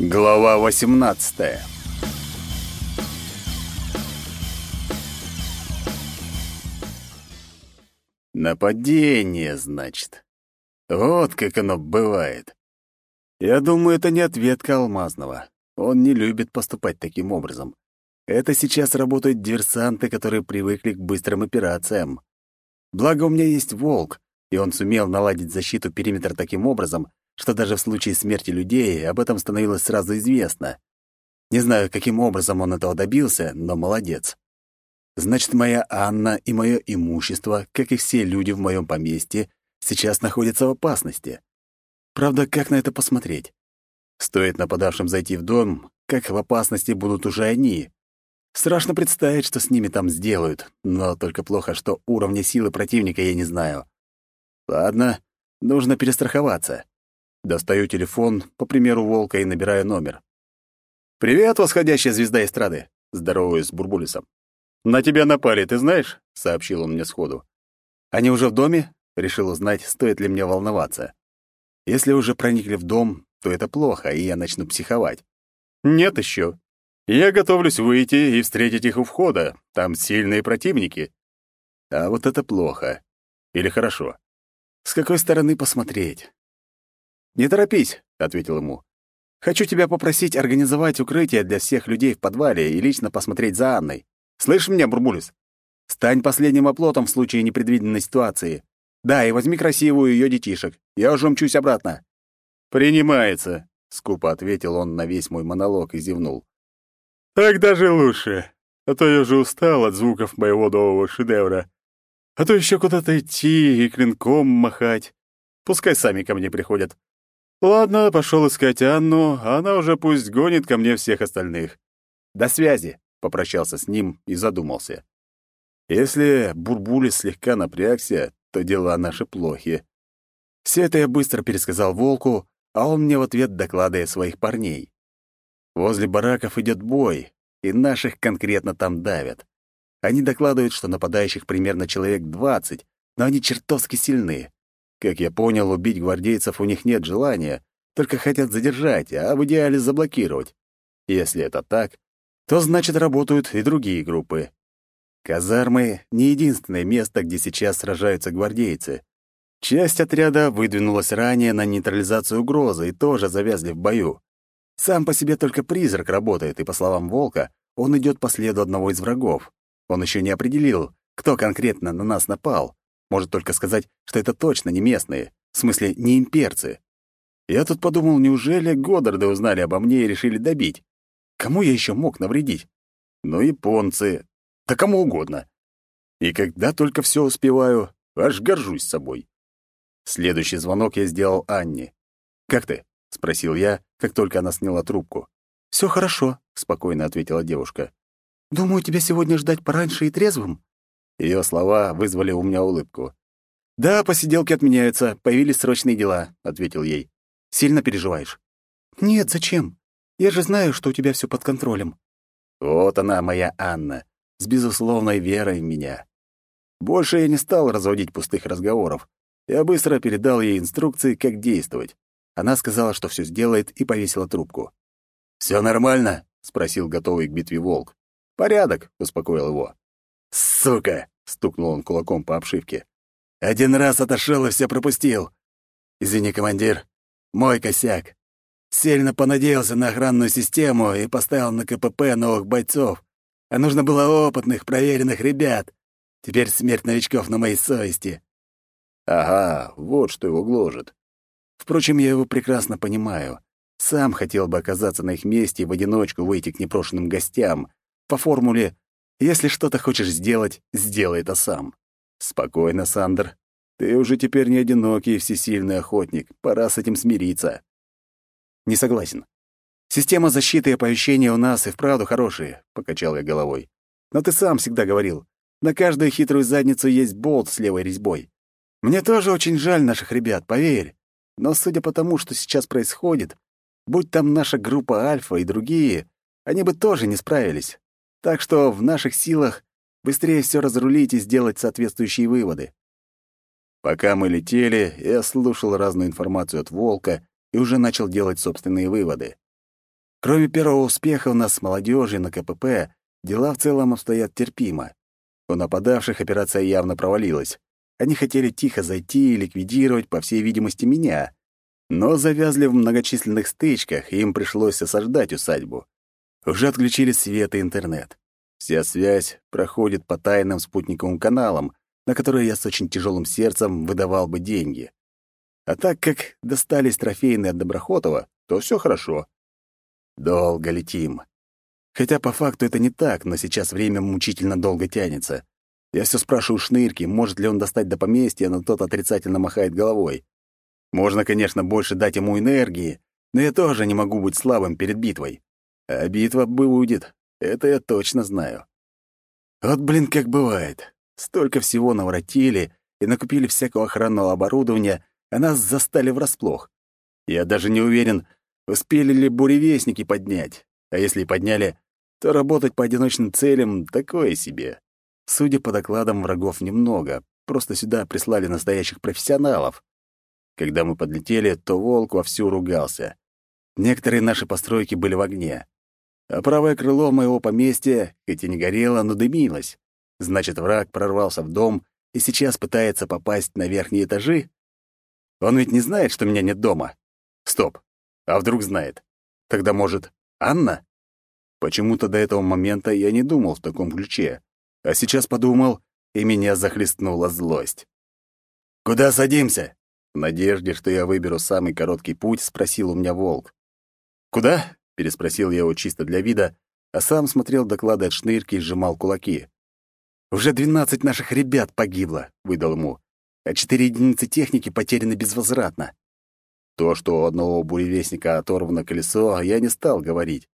Глава 18. Нападение, значит. Вот как оно бывает. Я думаю, это не ответка Алмазного. Он не любит поступать таким образом. Это сейчас работают диверсанты, которые привыкли к быстрым операциям. Благо у меня есть волк, и он сумел наладить защиту периметра таким образом, что даже в случае смерти людей об этом становилось сразу известно. Не знаю, каким образом он этого добился, но молодец. Значит, моя Анна и мое имущество, как и все люди в моем поместье, сейчас находятся в опасности. Правда, как на это посмотреть? Стоит нападавшим зайти в дом, как в опасности будут уже они. Страшно представить, что с ними там сделают, но только плохо, что уровня силы противника я не знаю. Ладно, нужно перестраховаться. Достаю телефон, по примеру Волка, и набираю номер. «Привет, восходящая звезда эстрады!» Здороваюсь с Бурбулисом. «На тебя напали, ты знаешь?» — сообщил он мне сходу. «Они уже в доме?» — решил узнать, стоит ли мне волноваться. Если уже проникли в дом, то это плохо, и я начну психовать. «Нет еще. Я готовлюсь выйти и встретить их у входа. Там сильные противники». А вот это плохо. Или хорошо. С какой стороны посмотреть? «Не торопись», — ответил ему. «Хочу тебя попросить организовать укрытие для всех людей в подвале и лично посмотреть за Анной. Слышишь меня, Бурбулис? Стань последним оплотом в случае непредвиденной ситуации. Да, и возьми красивую ее детишек. Я уже мчусь обратно». «Принимается», — скупо ответил он на весь мой монолог и зевнул. «Так даже лучше, а то я уже устал от звуков моего нового шедевра. А то еще куда-то идти и клинком махать. Пускай сами ко мне приходят. Ладно, пошел искать Анну, а она уже пусть гонит ко мне всех остальных. До связи, попрощался с ним и задумался. Если Бурбулис слегка напрягся, то дела наши плохи. Все это я быстро пересказал Волку, а он мне в ответ докладывает своих парней. Возле бараков идет бой, и наших конкретно там давят. Они докладывают, что нападающих примерно человек двадцать, но они чертовски сильны. Как я понял, убить гвардейцев у них нет желания, только хотят задержать, а в идеале заблокировать. Если это так, то значит работают и другие группы. Казармы — не единственное место, где сейчас сражаются гвардейцы. Часть отряда выдвинулась ранее на нейтрализацию угрозы и тоже завязли в бою. Сам по себе только призрак работает, и, по словам Волка, он идет по следу одного из врагов. Он еще не определил, кто конкретно на нас напал, может только сказать, что это точно не местные, в смысле, не имперцы. Я тут подумал, неужели Годдарды узнали обо мне и решили добить? Кому я еще мог навредить? Ну, японцы. Да кому угодно. И когда только все успеваю, аж горжусь собой. Следующий звонок я сделал Анне. «Как ты?» — спросил я, как только она сняла трубку. Все хорошо», — спокойно ответила девушка. «Думаю, тебя сегодня ждать пораньше и трезвым?» Ее слова вызвали у меня улыбку. «Да, посиделки отменяются, появились срочные дела», — ответил ей. «Сильно переживаешь?» «Нет, зачем? Я же знаю, что у тебя все под контролем». Вот она, моя Анна, с безусловной верой в меня. Больше я не стал разводить пустых разговоров. Я быстро передал ей инструкции, как действовать. Она сказала, что все сделает, и повесила трубку. Все нормально?» — спросил готовый к битве волк. «Порядок», — успокоил его. «Сука!» — стукнул он кулаком по обшивке. «Один раз отошел и все пропустил. Извини, командир, мой косяк. Сильно понадеялся на охранную систему и поставил на КПП новых бойцов. А нужно было опытных, проверенных ребят. Теперь смерть новичков на моей совести». Ага, вот что его гложет. Впрочем, я его прекрасно понимаю. Сам хотел бы оказаться на их месте и в одиночку выйти к непрошенным гостям. По формуле если что-то хочешь сделать, сделай это сам. Спокойно, Сандер. Ты уже теперь не одинокий и всесильный охотник. Пора с этим смириться. Не согласен. Система защиты и оповещения у нас и вправду хорошие, покачал я головой. Но ты сам всегда говорил, на каждую хитрую задницу есть болт с левой резьбой. Мне тоже очень жаль наших ребят, поверь. Но судя по тому, что сейчас происходит, будь там наша группа Альфа и другие, они бы тоже не справились. Так что в наших силах быстрее все разрулить и сделать соответствующие выводы. Пока мы летели, я слушал разную информацию от Волка и уже начал делать собственные выводы. Кроме первого успеха у нас с молодежью на КПП, дела в целом обстоят терпимо. У нападавших операция явно провалилась. Они хотели тихо зайти и ликвидировать, по всей видимости, меня. Но завязли в многочисленных стычках, и им пришлось осаждать усадьбу. Уже отключили свет и интернет. Вся связь проходит по тайным спутниковым каналам, на которые я с очень тяжелым сердцем выдавал бы деньги. А так как достались трофейные от Доброхотова, то все хорошо. Долго летим. Хотя по факту это не так, но сейчас время мучительно долго тянется. Я все спрашиваю Шнырки, может ли он достать до поместья, но тот отрицательно махает головой. Можно, конечно, больше дать ему энергии, но я тоже не могу быть слабым перед битвой. А битва будет, это я точно знаю. Вот, блин, как бывает. Столько всего наворотили и накупили всякого охранного оборудования, а нас застали врасплох. Я даже не уверен, успели ли буревестники поднять. А если и подняли, то работать по одиночным целям — такое себе. Судя по докладам, врагов немного, просто сюда прислали настоящих профессионалов. Когда мы подлетели, то волк вовсю ругался. Некоторые наши постройки были в огне. А правое крыло моего поместья, хоть и не горело, но дымилось. Значит, враг прорвался в дом и сейчас пытается попасть на верхние этажи? Он ведь не знает, что меня нет дома. Стоп. А вдруг знает? Тогда, может, Анна? Почему-то до этого момента я не думал в таком ключе. А сейчас подумал, и меня захлестнула злость. «Куда садимся?» В надежде, что я выберу самый короткий путь, спросил у меня волк. «Куда?» — переспросил я его чисто для вида, а сам смотрел доклады от шнырки и сжимал кулаки. «Уже двенадцать наших ребят погибло», — выдал ему, «а четыре единицы техники потеряны безвозвратно». То, что у одного буревестника оторвано колесо, я не стал говорить.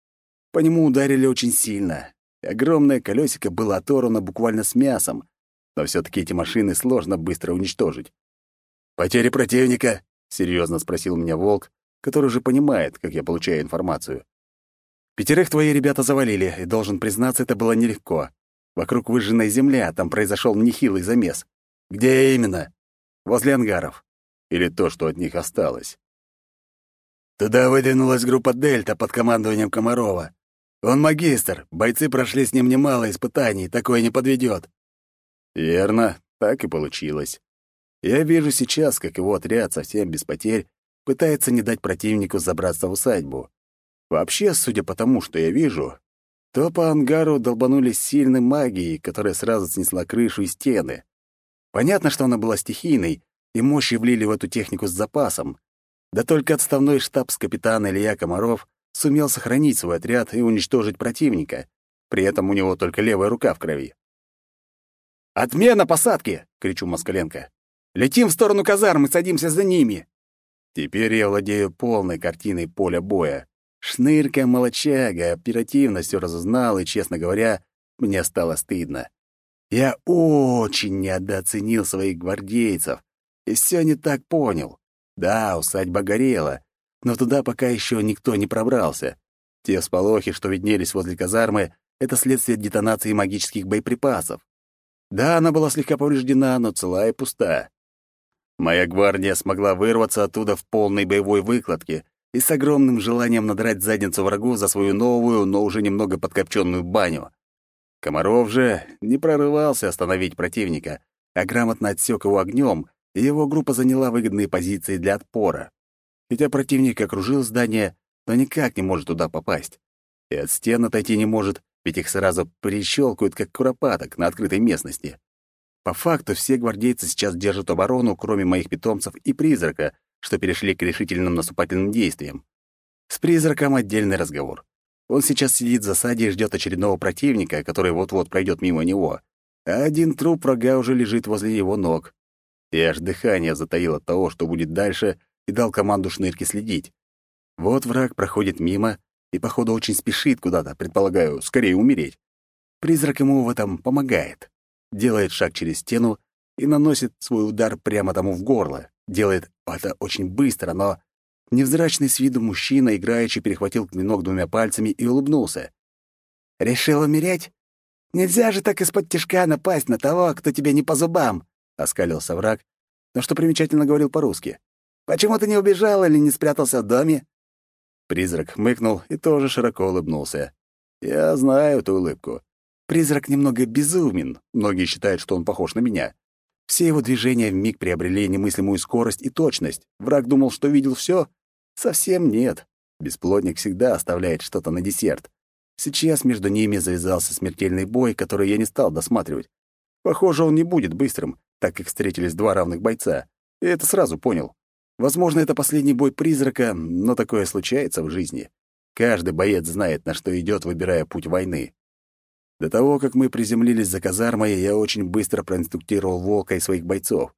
По нему ударили очень сильно, Огромное колесико было оторвано буквально с мясом, но все таки эти машины сложно быстро уничтожить. «Потери противника?» — серьезно спросил меня Волк, который уже понимает, как я получаю информацию. «Пятерых твои ребята завалили, и, должен признаться, это было нелегко. Вокруг выжженная земля, там произошел нехилый замес. Где именно? Возле ангаров. Или то, что от них осталось. Туда выдвинулась группа «Дельта» под командованием Комарова. Он магистр, бойцы прошли с ним немало испытаний, такое не подведет. Верно, так и получилось. Я вижу сейчас, как его отряд совсем без потерь пытается не дать противнику забраться в усадьбу. Вообще, судя по тому, что я вижу, то по ангару долбанулись сильной магией, которая сразу снесла крышу и стены. Понятно, что она была стихийной, и мощи влили в эту технику с запасом. Да только отставной штабс-капитан Илья Комаров сумел сохранить свой отряд и уничтожить противника. При этом у него только левая рука в крови. «Отмена посадки!» — кричу Москаленко. «Летим в сторону казармы, садимся за ними!» Теперь я владею полной картиной поля боя. Шнырка молочага оперативно все разузнал, и, честно говоря, мне стало стыдно. Я очень недооценил своих гвардейцев и все не так понял. Да, усадьба горела, но туда пока еще никто не пробрался. Те сполохи, что виднелись возле казармы, это следствие детонации магических боеприпасов. Да, она была слегка повреждена, но цела и пуста. Моя гвардия смогла вырваться оттуда в полной боевой выкладке и с огромным желанием надрать задницу врагу за свою новую, но уже немного подкопченную баню. Комаров же не прорывался остановить противника, а грамотно отсек его огнем, и его группа заняла выгодные позиции для отпора. Хотя противник окружил здание, но никак не может туда попасть. И от стен отойти не может, ведь их сразу прищелкают, как куропаток на открытой местности. По факту все гвардейцы сейчас держат оборону, кроме моих питомцев и призрака, что перешли к решительным наступательным действиям. С призраком отдельный разговор. Он сейчас сидит в засаде и ждет очередного противника, который вот-вот пройдет мимо него. А один труп врага уже лежит возле его ног. И аж дыхание затаило от того, что будет дальше, и дал команду шнырке следить. Вот враг проходит мимо и, походу, очень спешит куда-то, предполагаю, скорее умереть. Призрак ему в этом помогает. Делает шаг через стену и наносит свой удар прямо тому в горло. Делает это очень быстро, но невзрачный с виду мужчина, играючи, перехватил клинок двумя пальцами и улыбнулся. «Решил умереть? Нельзя же так из-под тишка напасть на того, кто тебе не по зубам!» — оскалился враг, но что примечательно говорил по-русски. Почему ты не убежал или не спрятался в доме?» Призрак хмыкнул и тоже широко улыбнулся. Я знаю эту улыбку. Призрак немного безумен. Многие считают, что он похож на меня. Все его движения вмиг приобрели немыслимую скорость и точность. Враг думал, что видел все. Совсем нет. Бесплотник всегда оставляет что-то на десерт. Сейчас между ними завязался смертельный бой, который я не стал досматривать. Похоже, он не будет быстрым, так как встретились два равных бойца. И это сразу понял. Возможно, это последний бой призрака, но такое случается в жизни. Каждый боец знает, на что идет, выбирая путь войны. До того, как мы приземлились за казармой, я очень быстро проинструктировал Волка и своих бойцов.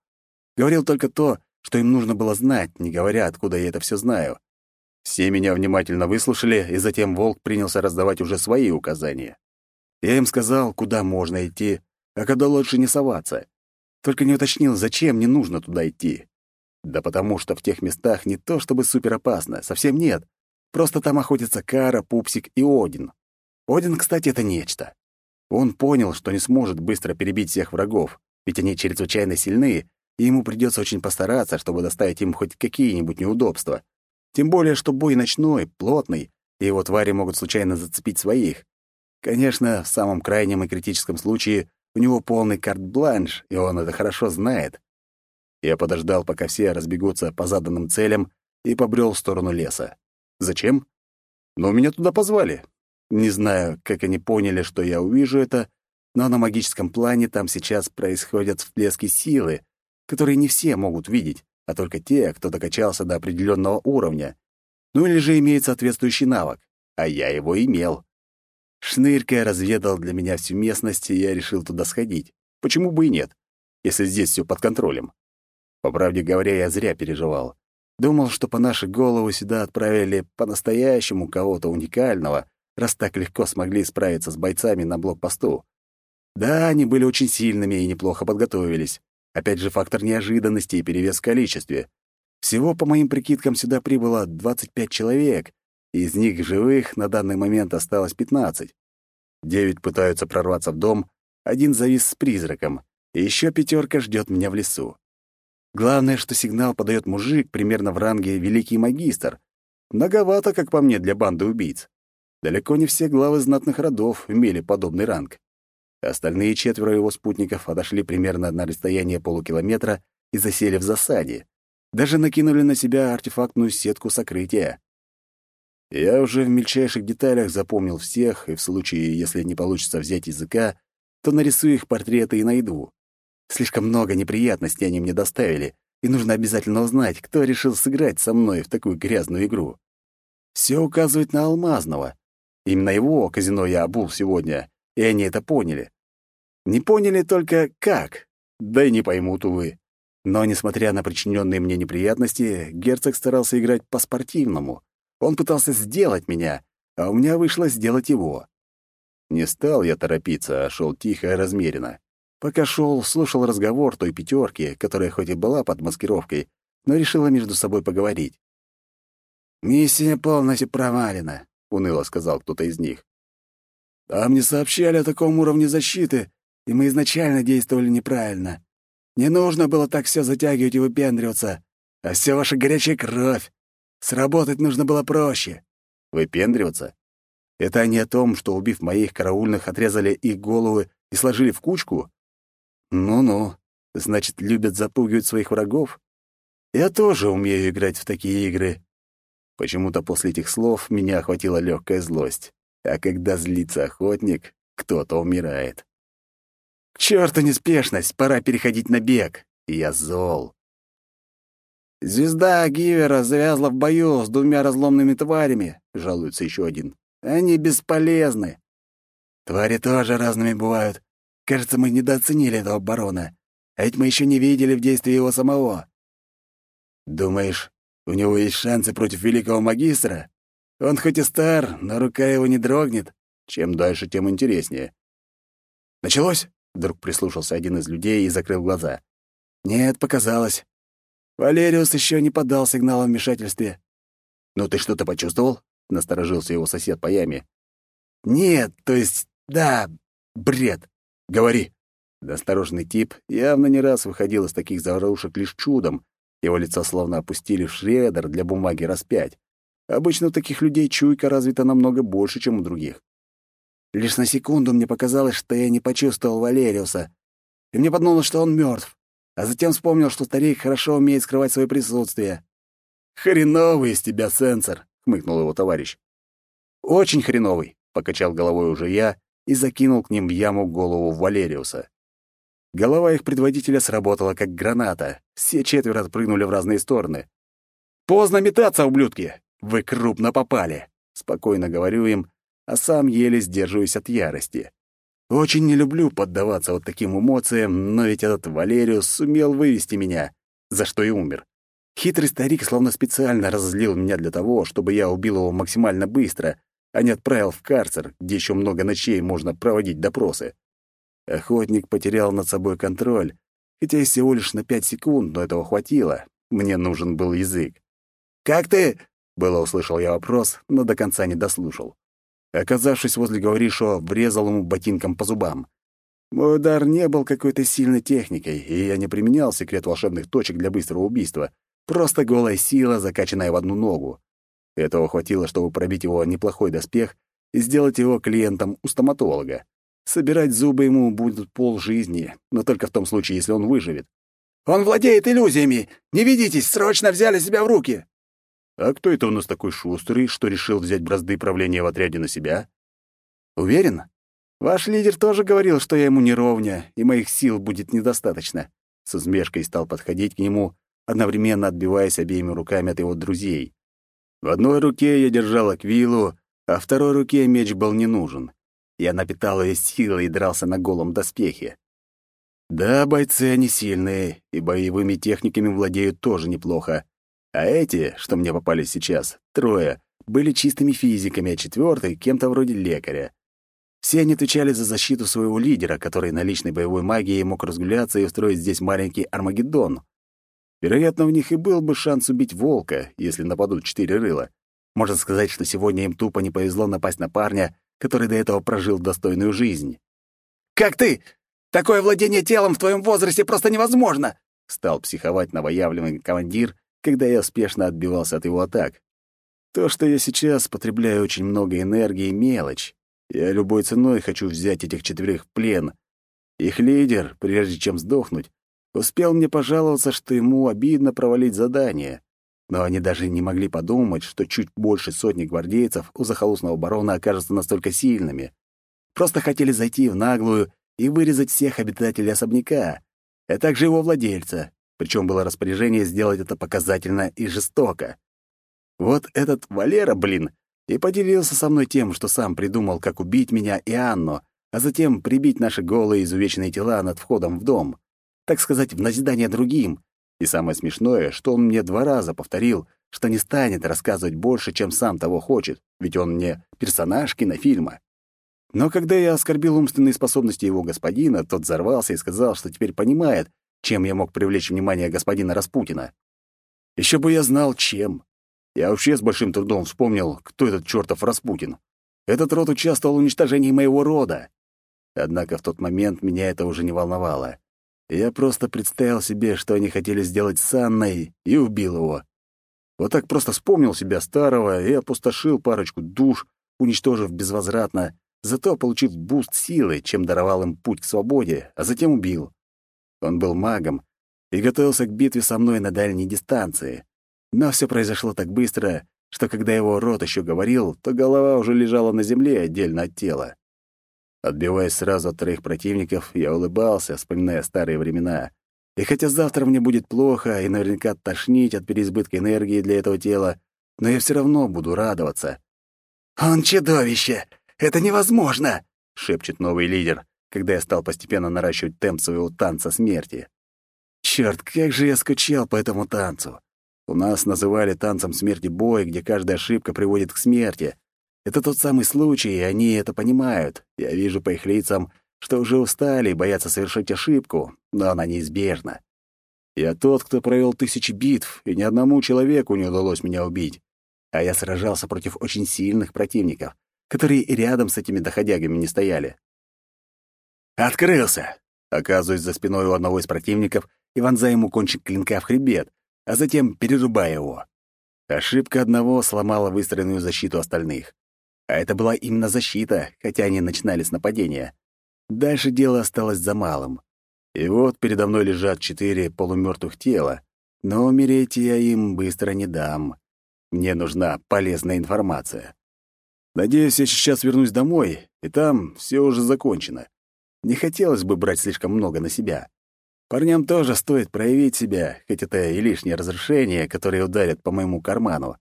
Говорил только то, что им нужно было знать, не говоря, откуда я это все знаю. Все меня внимательно выслушали, и затем Волк принялся раздавать уже свои указания. Я им сказал, куда можно идти, а куда лучше не соваться. Только не уточнил, зачем не нужно туда идти. Да потому что в тех местах не то чтобы суперопасно, совсем нет. Просто там охотятся Кара, Пупсик и Один. Один, кстати, это нечто. Он понял, что не сможет быстро перебить всех врагов, ведь они чрезвычайно сильны, и ему придется очень постараться, чтобы доставить им хоть какие-нибудь неудобства. Тем более, что бой ночной, плотный, и его твари могут случайно зацепить своих. Конечно, в самом крайнем и критическом случае у него полный карт-бланш, и он это хорошо знает. Я подождал, пока все разбегутся по заданным целям, и побрел в сторону леса. Зачем? Но меня туда позвали. Не знаю, как они поняли, что я увижу это, но на магическом плане там сейчас происходят всплески силы, которые не все могут видеть, а только те, кто докачался до определенного уровня. Ну или же имеет соответствующий навык, а я его имел. Шнырька разведал для меня всю местность, и я решил туда сходить. Почему бы и нет, если здесь все под контролем? По правде говоря, я зря переживал. Думал, что по нашей голову сюда отправили по-настоящему кого-то уникального, раз так легко смогли справиться с бойцами на блокпосту. Да, они были очень сильными и неплохо подготовились. Опять же, фактор неожиданности и перевес в количестве. Всего, по моим прикидкам, сюда прибыло 25 человек, из них живых на данный момент осталось 15. Девять пытаются прорваться в дом, один завис с призраком, и еще пятерка ждет меня в лесу. Главное, что сигнал подает мужик примерно в ранге «Великий магистр». Многовато, как по мне, для банды убийц. Далеко не все главы знатных родов имели подобный ранг. Остальные четверо его спутников отошли примерно на расстояние полукилометра и засели в засаде. Даже накинули на себя артефактную сетку сокрытия. Я уже в мельчайших деталях запомнил всех, и в случае, если не получится взять языка, то нарисую их портреты и найду. Слишком много неприятностей они мне доставили, и нужно обязательно узнать, кто решил сыграть со мной в такую грязную игру. Все указывает на Алмазного. Именно его казино я обул сегодня, и они это поняли. Не поняли только как, да и не поймут, увы. Но, несмотря на причиненные мне неприятности, герцог старался играть по-спортивному. Он пытался сделать меня, а у меня вышло сделать его. Не стал я торопиться, а шел тихо и размеренно. Пока шел, слушал разговор той пятерки, которая хоть и была под маскировкой, но решила между собой поговорить. «Миссия полностью провалена», — уныло сказал кто-то из них. «А мне сообщали о таком уровне защиты, и мы изначально действовали неправильно. Не нужно было так все затягивать и выпендриваться, а все ваша горячая кровь. Сработать нужно было проще. Выпендриваться? Это они о том, что, убив моих караульных, отрезали их головы и сложили в кучку? Ну-ну, значит, любят запугивать своих врагов? Я тоже умею играть в такие игры. Почему-то после этих слов меня охватила легкая злость. А когда злится охотник, кто-то умирает. К черту неспешность, пора переходить на бег. Я зол. «Звезда Гивера завязла в бою с двумя разломными тварями», — жалуется еще один. «Они бесполезны». «Твари тоже разными бывают. Кажется, мы недооценили этого барона. А ведь мы еще не видели в действии его самого». «Думаешь, у него есть шансы против великого магистра? Он хоть и стар, но рука его не дрогнет. Чем дальше, тем интереснее». «Началось?» — вдруг прислушался один из людей и закрыл глаза. «Нет, показалось. Валериус еще не подал сигнал о вмешательстве. «Ну ты что-то почувствовал?» — насторожился его сосед по яме. «Нет, то есть, да, бред. Говори». Осторожный тип явно не раз выходил из таких заварушек лишь чудом. Его лицо словно опустили в шредер для бумаги распять. Обычно у таких людей чуйка развита намного больше, чем у других. Лишь на секунду мне показалось, что я не почувствовал Валериуса, и мне подумалось, что он мертв, а затем вспомнил, что старик хорошо умеет скрывать свое присутствие. «Хреновый из тебя сенсор», — хмыкнул его товарищ. «Очень хреновый», — покачал головой уже я и закинул к ним в яму голову Валериуса. Голова их предводителя сработала как граната. Все четверо отпрыгнули в разные стороны. «Поздно метаться, ублюдки! Вы крупно попали!» Спокойно говорю им, а сам еле сдерживаюсь от ярости. Очень не люблю поддаваться вот таким эмоциям, но ведь этот Валериус сумел вывести меня, за что и умер. Хитрый старик словно специально разозлил меня для того, чтобы я убил его максимально быстро, а не отправил в карцер, где еще много ночей можно проводить допросы. Охотник потерял над собой контроль, хотя и всего лишь на пять секунд, но этого хватило. Мне нужен был язык. «Как ты?» — было услышал я вопрос, но до конца не дослушал. Оказавшись возле говорившего, врезал ему ботинком по зубам. Мой удар не был какой-то сильной техникой, и я не применял секрет волшебных точек для быстрого убийства. Просто голая сила, закачанная в одну ногу. Этого хватило, чтобы пробить его неплохой доспех и сделать его клиентом у стоматолога. Собирать зубы ему будет полжизни, но только в том случае, если он выживет. «Он владеет иллюзиями! Не ведитесь, срочно взяли себя в руки!» «А кто это у нас такой шустрый, что решил взять бразды правления в отряде на себя?» «Уверен? Ваш лидер тоже говорил, что я ему не ровня, и моих сил будет недостаточно». С усмешкой стал подходить к нему, одновременно отбиваясь обеими руками от его друзей. В одной руке я держал аквилу, а второй руке меч был не нужен. Я напитал ее силой и дрался на голом доспехе. Да, бойцы они сильные, и боевыми техниками владеют тоже неплохо. А эти, что мне попались сейчас, трое, были чистыми физиками, а четвертый — кем-то вроде лекаря. Все они отвечали за защиту своего лидера, который на личной боевой магии мог разгуляться и устроить здесь маленький Армагеддон. Вероятно, у них и был бы шанс убить волка, если нападут четыре рыла. Можно сказать, что сегодня им тупо не повезло напасть на парня, который до этого прожил достойную жизнь. «Как ты? Такое владение телом в твоем возрасте просто невозможно!» Стал психовать новоявленный командир, когда я успешно отбивался от его атак. То, что я сейчас потребляю очень много энергии, — мелочь. Я любой ценой хочу взять этих четверых в плен. Их лидер, прежде чем сдохнуть, успел мне пожаловаться, что ему обидно провалить задание. Но они даже не могли подумать, что чуть больше сотни гвардейцев у захолустного барона окажутся настолько сильными. Просто хотели зайти в наглую и вырезать всех обитателей особняка, а также его владельца. Причем было распоряжение сделать это показательно и жестоко. Вот этот Валера, блин, и поделился со мной тем, что сам придумал, как убить меня и Анну, а затем прибить наши голые изувеченные тела над входом в дом. Так сказать, в назидание другим, и самое смешное, что он мне два раза повторил, что не станет рассказывать больше, чем сам того хочет, ведь он мне персонаж кинофильма. Но когда я оскорбил умственные способности его господина, тот взорвался и сказал, что теперь понимает, чем я мог привлечь внимание господина Распутина. Еще бы я знал, чем. Я вообще с большим трудом вспомнил, кто этот чертов Распутин. Этот род участвовал в уничтожении моего рода. Однако в тот момент меня это уже не волновало. Я просто представил себе, что они хотели сделать с Анной, и убил его. Вот так просто вспомнил себя старого и опустошил парочку душ, уничтожив безвозвратно, зато получив буст силы, чем даровал им путь к свободе, а затем убил. Он был магом и готовился к битве со мной на дальней дистанции. Но все произошло так быстро, что когда его рот еще говорил, то голова уже лежала на земле отдельно от тела. Отбиваясь сразу от троих противников, я улыбался, вспоминая старые времена. И хотя завтра мне будет плохо и наверняка тошнить от переизбытка энергии для этого тела, но я все равно буду радоваться. «Он чудовище! Это невозможно!» — шепчет новый лидер, когда я стал постепенно наращивать темп своего танца смерти. Черт, как же я скучал по этому танцу! У нас называли танцем смерти бой, где каждая ошибка приводит к смерти, это тот самый случай, и они это понимают. Я вижу по их лицам, что уже устали и боятся совершить ошибку, но она неизбежна. Я тот, кто провел тысячи битв, и ни одному человеку не удалось меня убить. А я сражался против очень сильных противников, которые и рядом с этими доходягами не стояли. «Открылся!» Оказываюсь за спиной у одного из противников и вонзаю ему кончик клинка в хребет, а затем перерубаю его. Ошибка одного сломала выстроенную защиту остальных. А это была именно защита, хотя они начинали с нападения. Дальше дело осталось за малым. И вот передо мной лежат четыре полумертвых тела, но умереть я им быстро не дам. Мне нужна полезная информация. Надеюсь, я сейчас вернусь домой, и там все уже закончено. Не хотелось бы брать слишком много на себя. Парням тоже стоит проявить себя, хоть это и лишнее разрешение, которое ударит по моему карману.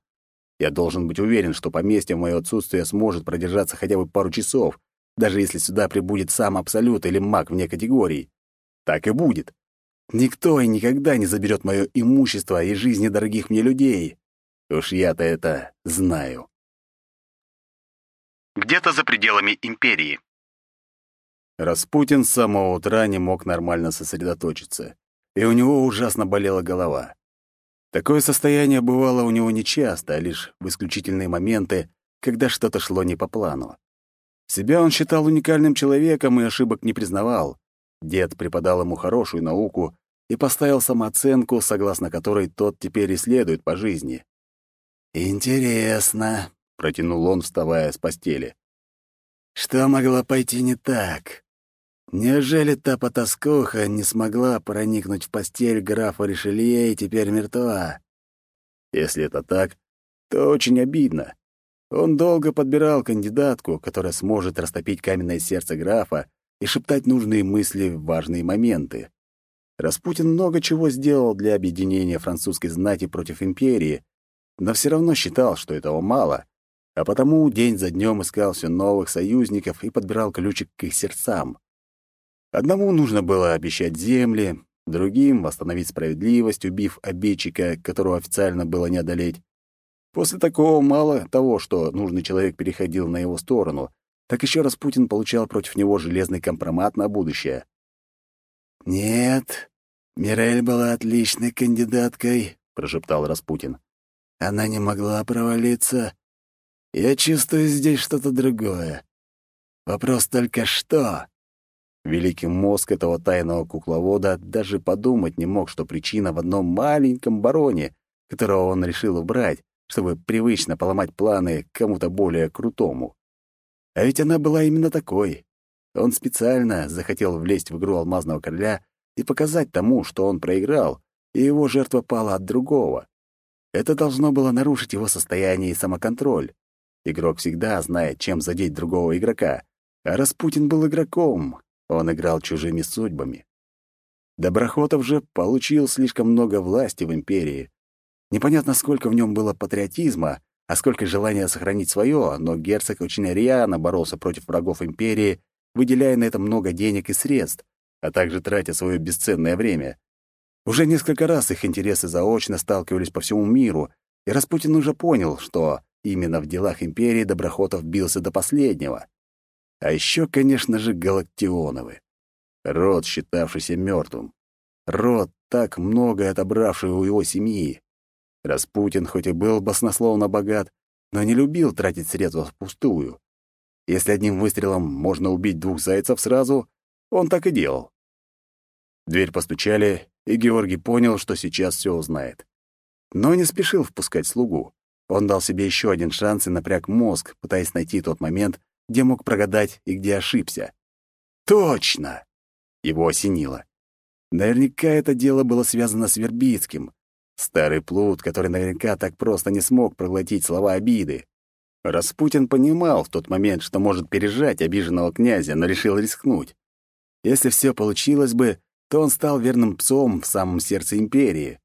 Я должен быть уверен, что поместье в моё отсутствие сможет продержаться хотя бы пару часов, даже если сюда прибудет сам Абсолют или маг вне категории. Так и будет. Никто и никогда не заберет мое имущество и жизни дорогих мне людей. Уж я-то это знаю. Где-то за пределами империи. Распутин с самого утра не мог нормально сосредоточиться, и у него ужасно болела голова. Такое состояние бывало у него нечасто, а лишь в исключительные моменты, когда что-то шло не по плану. Себя он считал уникальным человеком и ошибок не признавал. Дед преподал ему хорошую науку и поставил самооценку, согласно которой тот теперь исследует по жизни. «Интересно», — протянул он, вставая с постели. «Что могло пойти не так? Неужели та потаскуха не смогла проникнуть в постель графа Ришелье и теперь мертва? Если это так, то очень обидно. Он долго подбирал кандидатку, которая сможет растопить каменное сердце графа и шептать нужные мысли в важные моменты. Распутин много чего сделал для объединения французской знати против империи, но все равно считал, что этого мало, а потому день за днем искал все новых союзников и подбирал ключик к их сердцам. Одному нужно было обещать земли, другим — восстановить справедливость, убив обидчика, которого официально было не одолеть. После такого мало того, что нужный человек переходил на его сторону, так еще раз Путин получал против него железный компромат на будущее. «Нет, Мирель была отличной кандидаткой», — прошептал Распутин. «Она не могла провалиться. Я чувствую здесь что-то другое. Вопрос только что?» Великий мозг этого тайного кукловода даже подумать не мог, что причина в одном маленьком бароне, которого он решил убрать, чтобы привычно поломать планы кому-то более крутому. А ведь она была именно такой. Он специально захотел влезть в игру алмазного короля и показать тому, что он проиграл, и его жертва пала от другого. Это должно было нарушить его состояние и самоконтроль. Игрок всегда знает, чем задеть другого игрока, а Распутин был игроком, он играл чужими судьбами. Доброхотов же получил слишком много власти в империи. Непонятно, сколько в нем было патриотизма, а сколько желания сохранить свое, но герцог очень рьяно боролся против врагов империи, выделяя на это много денег и средств, а также тратя свое бесценное время. Уже несколько раз их интересы заочно сталкивались по всему миру, и Распутин уже понял, что именно в делах империи Доброхотов бился до последнего. А еще, конечно же, Галактионовы. Род, считавшийся мертвым. Род, так многое отобравший у его семьи. Распутин хоть и был баснословно богат, но не любил тратить средства впустую. Если одним выстрелом можно убить двух зайцев сразу, он так и делал. Дверь постучали, и Георгий понял, что сейчас все узнает. Но не спешил впускать слугу. Он дал себе еще один шанс и напряг мозг, пытаясь найти тот момент, где мог прогадать и где ошибся. Точно! Его осенило. Наверняка это дело было связано с Вербицким. Старый плут, который наверняка так просто не смог проглотить слова обиды. Распутин понимал в тот момент, что может пережать обиженного князя, но решил рискнуть. Если все получилось бы, то он стал верным псом в самом сердце империи.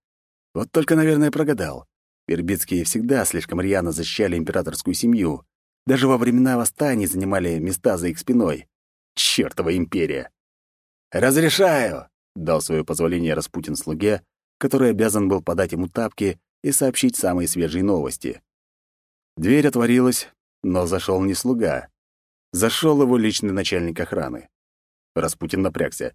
Вот только, наверное, прогадал. Вербицкие всегда слишком рьяно защищали императорскую семью. Даже во времена восстаний занимали места за их спиной. Чёртова империя! «Разрешаю!» — дал свое позволение Распутин слуге, который обязан был подать ему тапки и сообщить самые свежие новости. Дверь отворилась, но зашел не слуга. Зашел его личный начальник охраны. Распутин напрягся.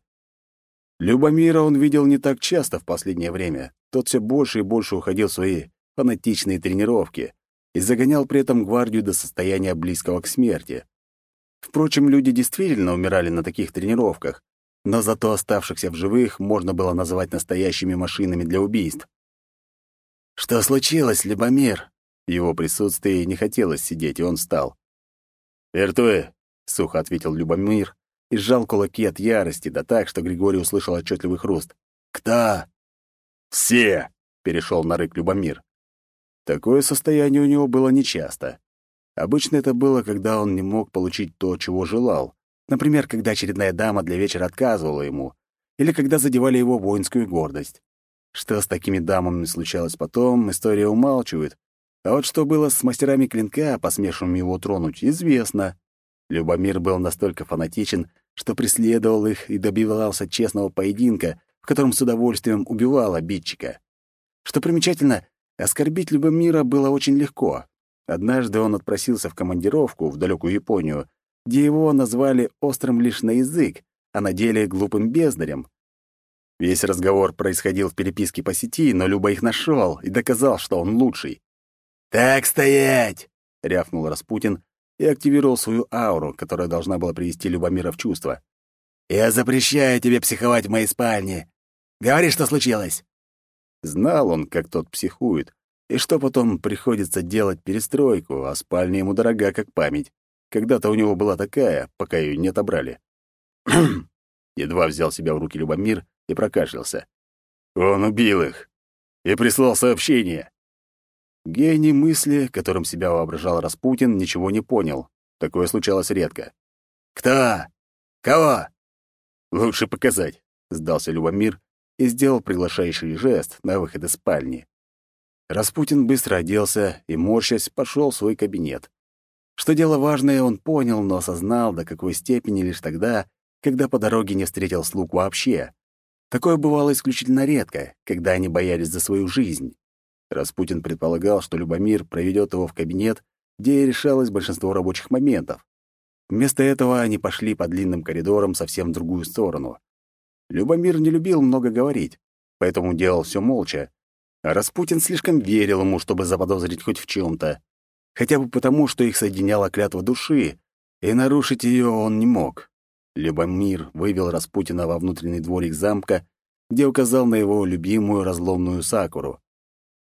Любомира он видел не так часто в последнее время. Тот все больше и больше уходил в свои фанатичные тренировки, и загонял при этом гвардию до состояния близкого к смерти. Впрочем, люди действительно умирали на таких тренировках, но зато оставшихся в живых можно было называть настоящими машинами для убийств. «Что случилось, Любомир?» Его присутствии не хотелось сидеть, и он встал. «Вертуэ», — сухо ответил Любомир и сжал кулаки от ярости, да так, что Григорий услышал отчетливый хруст. «Кто?» «Все!» — перешел на рык Любомир. Такое состояние у него было нечасто. Обычно это было, когда он не мог получить то, чего желал. Например, когда очередная дама для вечера отказывала ему, или когда задевали его воинскую гордость. Что с такими дамами случалось потом, история умалчивает. А вот что было с мастерами клинка, посмевшими его тронуть, известно. Любомир был настолько фанатичен, что преследовал их и добивался честного поединка, в котором с удовольствием убивал обидчика. Что примечательно, оскорбить Любомира было очень легко. Однажды он отпросился в командировку в далекую Японию, где его назвали острым лишь на язык, а на деле глупым бездарем. Весь разговор происходил в переписке по сети, но Люба их нашел и доказал, что он лучший. «Так стоять!» — рявкнул Распутин и активировал свою ауру, которая должна была привести Любомира в чувство. «Я запрещаю тебе психовать в моей спальне. Говори, что случилось!» Знал он, как тот психует, и что потом приходится делать перестройку, а спальня ему дорога, как память. Когда-то у него была такая, пока ее не отобрали. Едва взял себя в руки Любомир и прокашлялся. Он убил их и прислал сообщение. Гений мысли, которым себя воображал Распутин, ничего не понял. Такое случалось редко. «Кто? Кого?» «Лучше показать», — сдался Любомир и сделал приглашающий жест на выход из спальни. Распутин быстро оделся и, морщась, пошел в свой кабинет. Что дело важное, он понял, но осознал до какой степени лишь тогда, когда по дороге не встретил слуг вообще. Такое бывало исключительно редко, когда они боялись за свою жизнь. Распутин предполагал, что Любомир проведет его в кабинет, где решалось большинство рабочих моментов. Вместо этого они пошли по длинным коридорам совсем в другую сторону. Любомир не любил много говорить, поэтому делал все молча, а Распутин слишком верил ему, чтобы заподозрить хоть в чем то хотя бы потому, что их соединяла клятва души, и нарушить ее он не мог. Любомир вывел Распутина во внутренний дворик замка, где указал на его любимую разломную сакуру.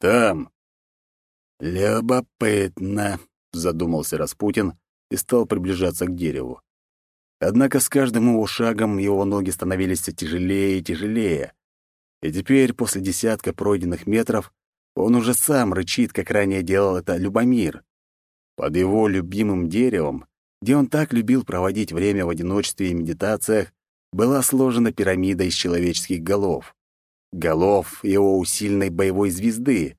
«Там!» «Любопытно», — задумался Распутин и стал приближаться к дереву. Однако с каждым его шагом его ноги становились все тяжелее и тяжелее. И теперь, после десятка пройденных метров, он уже сам рычит, как ранее делал это Любомир. Под его любимым деревом где он так любил проводить время в одиночестве и медитациях, была сложена пирамида из человеческих голов. Голов его усиленной боевой звезды.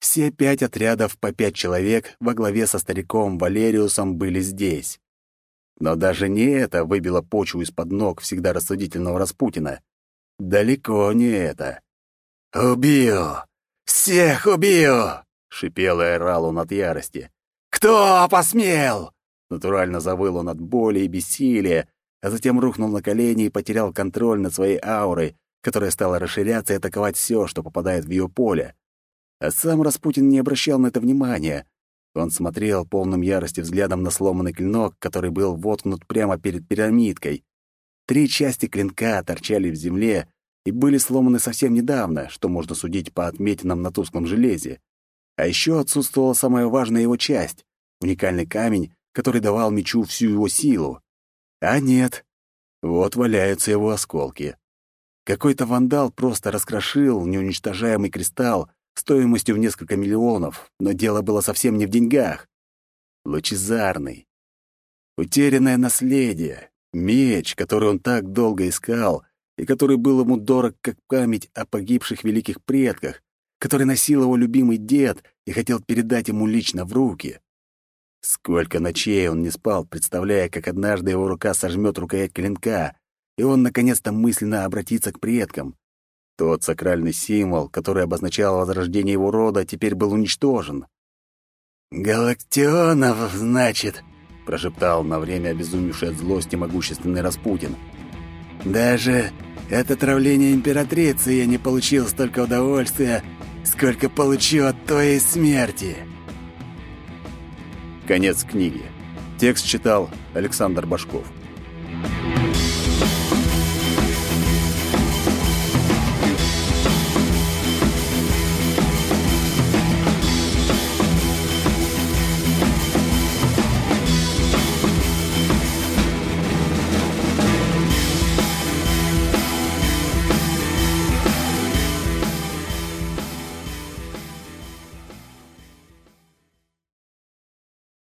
Все пять отрядов по пять человек во главе со стариком Валериусом были здесь. Но даже не это выбило почву из-под ног всегда рассудительного Распутина. Далеко не это. «Убью! Всех убью!» — шипел и орал он от ярости. «Кто посмел? Натурально завыл он от боли и бессилия, а затем рухнул на колени и потерял контроль над своей аурой, которая стала расширяться и атаковать все, что попадает в ее поле. А сам Распутин не обращал на это внимания. Он смотрел полным ярости взглядом на сломанный клинок, который был воткнут прямо перед пирамидкой. Три части клинка торчали в земле и были сломаны совсем недавно, что можно судить по отметинам на тусклом железе. А еще отсутствовала самая важная его часть — уникальный камень, который давал мечу всю его силу. А нет, вот валяются его осколки. Какой-то вандал просто раскрошил неуничтожаемый кристалл стоимостью в несколько миллионов, но дело было совсем не в деньгах. Лучезарный. Утерянное наследие, меч, который он так долго искал и который был ему дорог как память о погибших великих предках, который носил его любимый дед и хотел передать ему лично в руки. Сколько ночей он не спал, представляя, как однажды его рука сожмет рукоять клинка, и он наконец-то мысленно обратится к предкам. Тот сакральный символ, который обозначал возрождение его рода, теперь был уничтожен. «Галактионов, значит», — прошептал на время обезумевший от злости могущественный Распутин. «Даже от отравления императрицы я не получил столько удовольствия, сколько получу от твоей смерти». Конец книги. Текст читал Александр Башков.